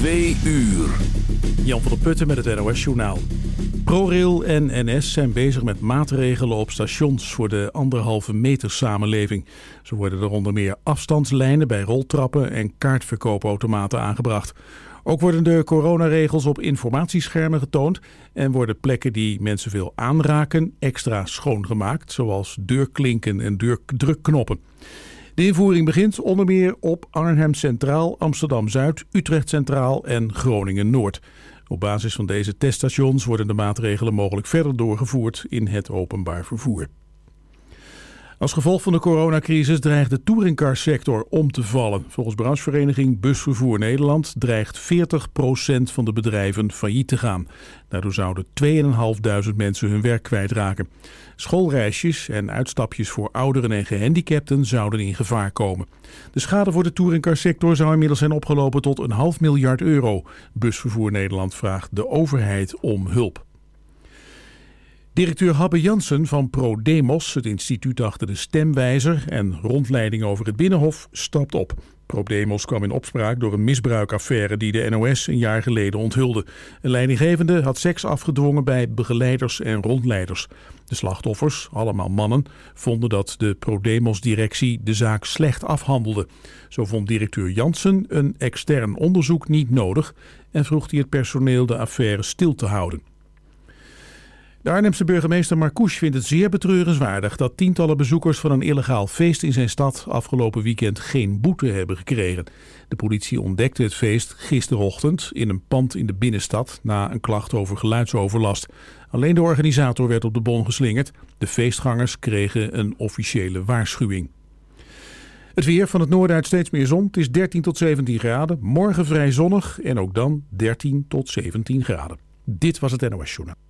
Twee uur. Jan van der Putten met het NOS Journaal. ProRail en NS zijn bezig met maatregelen op stations voor de anderhalve meter samenleving. Zo worden er onder meer afstandslijnen bij roltrappen en kaartverkoopautomaten aangebracht. Ook worden de coronaregels op informatieschermen getoond en worden plekken die mensen veel aanraken extra schoongemaakt, zoals deurklinken en deurdrukknoppen. De invoering begint onder meer op Arnhem Centraal, Amsterdam Zuid, Utrecht Centraal en Groningen Noord. Op basis van deze teststations worden de maatregelen mogelijk verder doorgevoerd in het openbaar vervoer. Als gevolg van de coronacrisis dreigt de touringcarsector om te vallen. Volgens branchevereniging Busvervoer Nederland dreigt 40% van de bedrijven failliet te gaan. Daardoor zouden 2.500 mensen hun werk kwijtraken. Schoolreisjes en uitstapjes voor ouderen en gehandicapten zouden in gevaar komen. De schade voor de touringcarsector zou inmiddels zijn opgelopen tot een half miljard euro. Busvervoer Nederland vraagt de overheid om hulp. Directeur Habbe Jansen van ProDemos, het instituut achter de stemwijzer en rondleiding over het Binnenhof, stapt op. ProDemos kwam in opspraak door een misbruikaffaire die de NOS een jaar geleden onthulde. Een leidinggevende had seks afgedwongen bij begeleiders en rondleiders. De slachtoffers, allemaal mannen, vonden dat de ProDemos-directie de zaak slecht afhandelde. Zo vond directeur Jansen een extern onderzoek niet nodig en vroeg hij het personeel de affaire stil te houden. De Arnhemse burgemeester Marcouch vindt het zeer betreurenswaardig dat tientallen bezoekers van een illegaal feest in zijn stad afgelopen weekend geen boete hebben gekregen. De politie ontdekte het feest gisterochtend in een pand in de binnenstad na een klacht over geluidsoverlast. Alleen de organisator werd op de bon geslingerd. De feestgangers kregen een officiële waarschuwing. Het weer van het noorden uit steeds meer zon. Het is 13 tot 17 graden. Morgen vrij zonnig en ook dan 13 tot 17 graden. Dit was het NOS Journaal.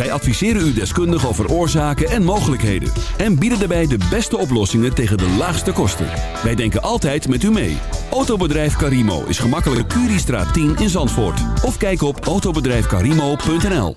Wij adviseren u deskundig over oorzaken en mogelijkheden. En bieden daarbij de beste oplossingen tegen de laagste kosten. Wij denken altijd met u mee. Autobedrijf Carimo is gemakkelijk Curiestraat 10 in Zandvoort. Of kijk op autobedrijfcarimo.nl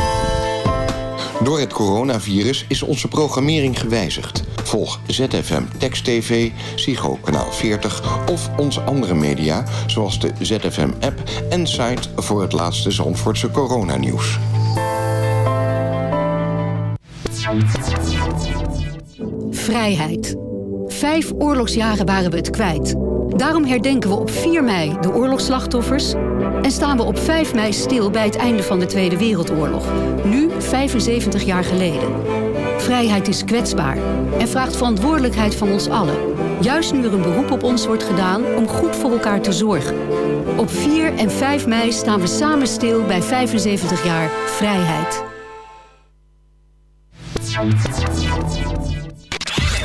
Door het coronavirus is onze programmering gewijzigd. Volg ZFM Text TV, Psycho Kanaal 40 of onze andere media... zoals de ZFM-app en site voor het laatste Zandvoortse coronanieuws. Vrijheid. Vijf oorlogsjaren waren we het kwijt. Daarom herdenken we op 4 mei de oorlogsslachtoffers... en staan we op 5 mei stil bij het einde van de Tweede Wereldoorlog. Nu 75 jaar geleden. Vrijheid is kwetsbaar en vraagt verantwoordelijkheid van ons allen. Juist nu er een beroep op ons wordt gedaan om goed voor elkaar te zorgen. Op 4 en 5 mei staan we samen stil bij 75 jaar vrijheid.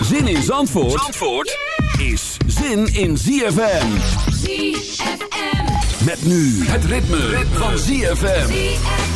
Zin in Zandvoort, Zandvoort is zin in ZFM. ZFM. Met nu het ritme, van ZFM.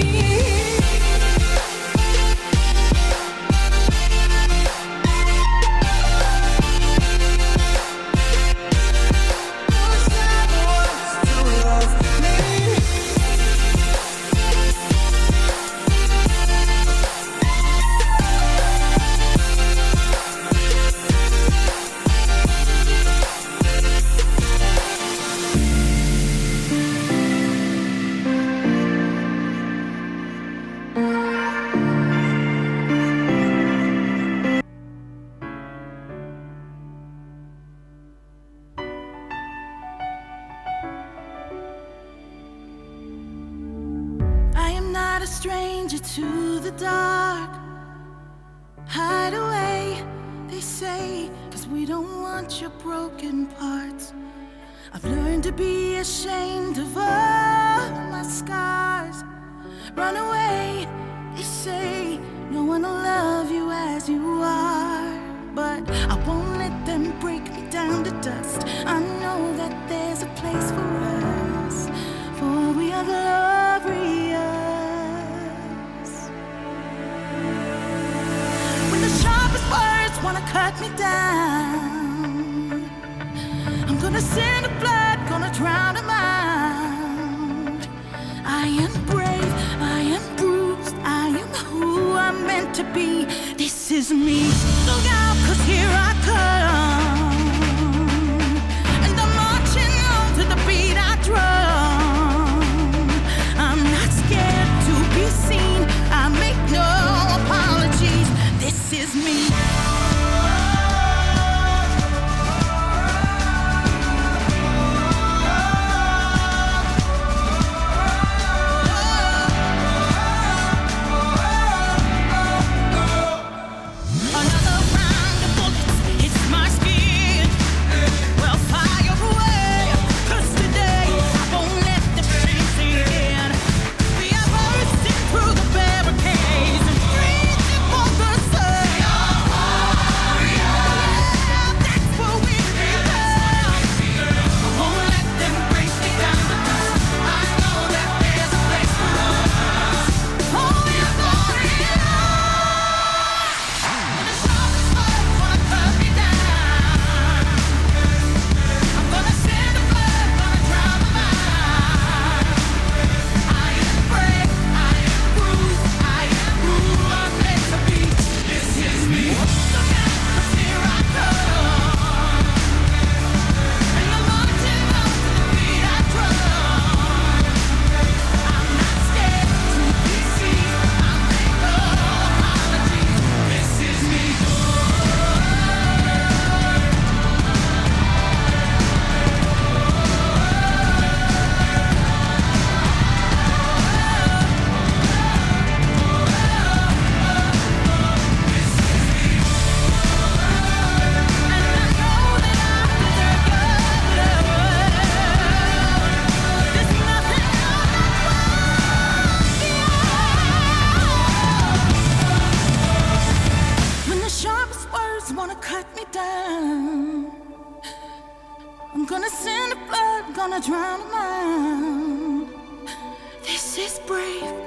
me.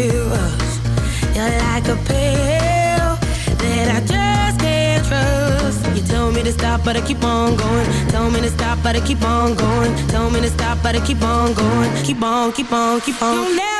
heroes. You're like a pill that I just can't trust. You tell me to stop, but I keep on going. Tell me to stop, but I keep on going. Tell me to stop, but I keep on going. Keep on, keep on, keep on.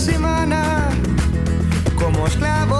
semana como esclavo.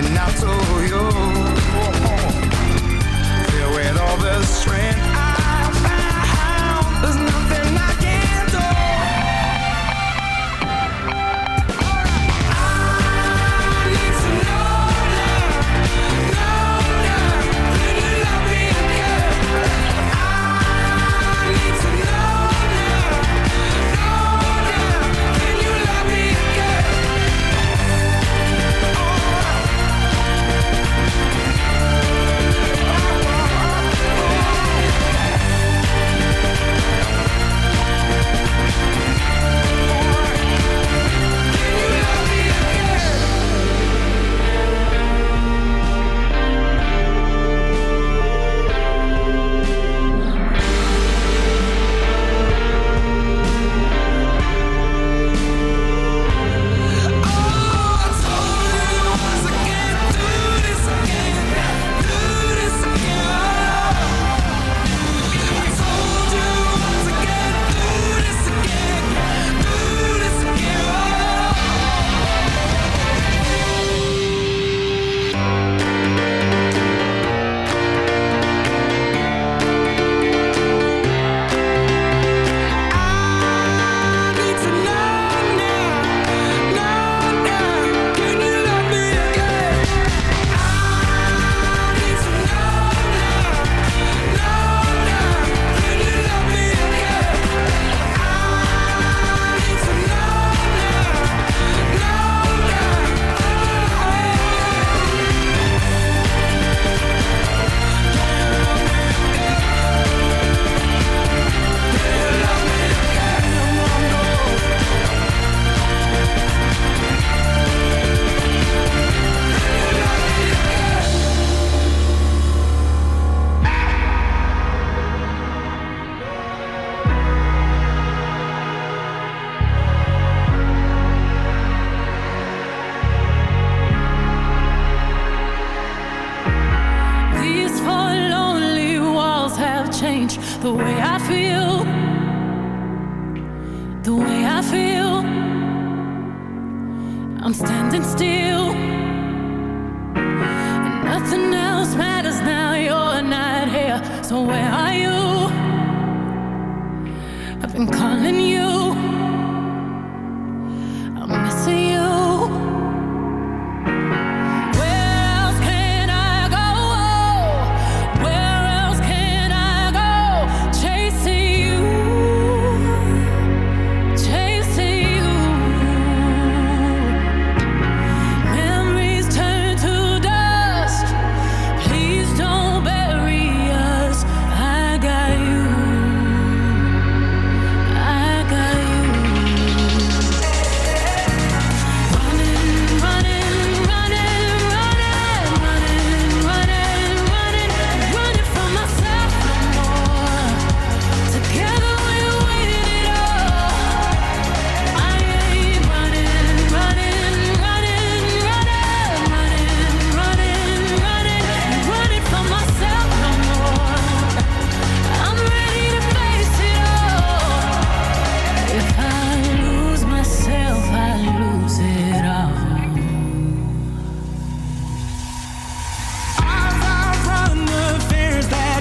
Rising up to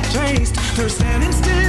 replaced. They're standing still.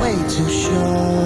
way too short.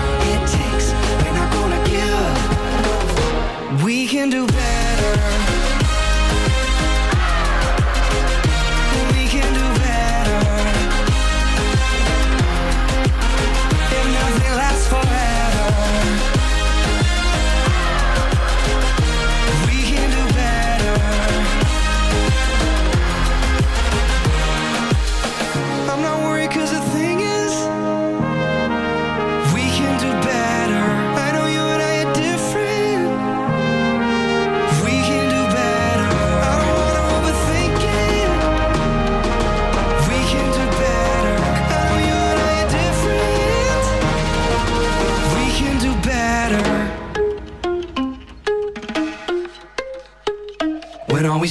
We can do better.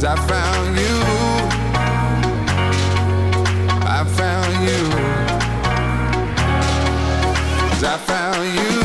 Cause I found you. I found I found you.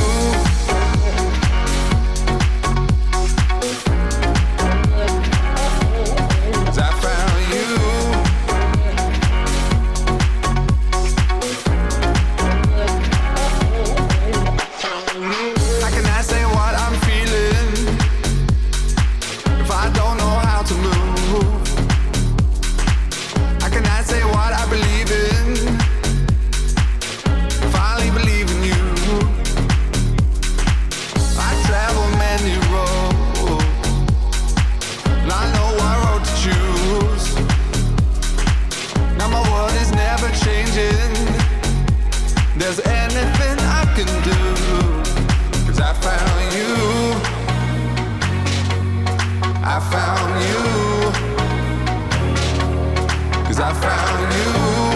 Found you.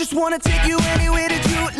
just wanna take you anywhere that you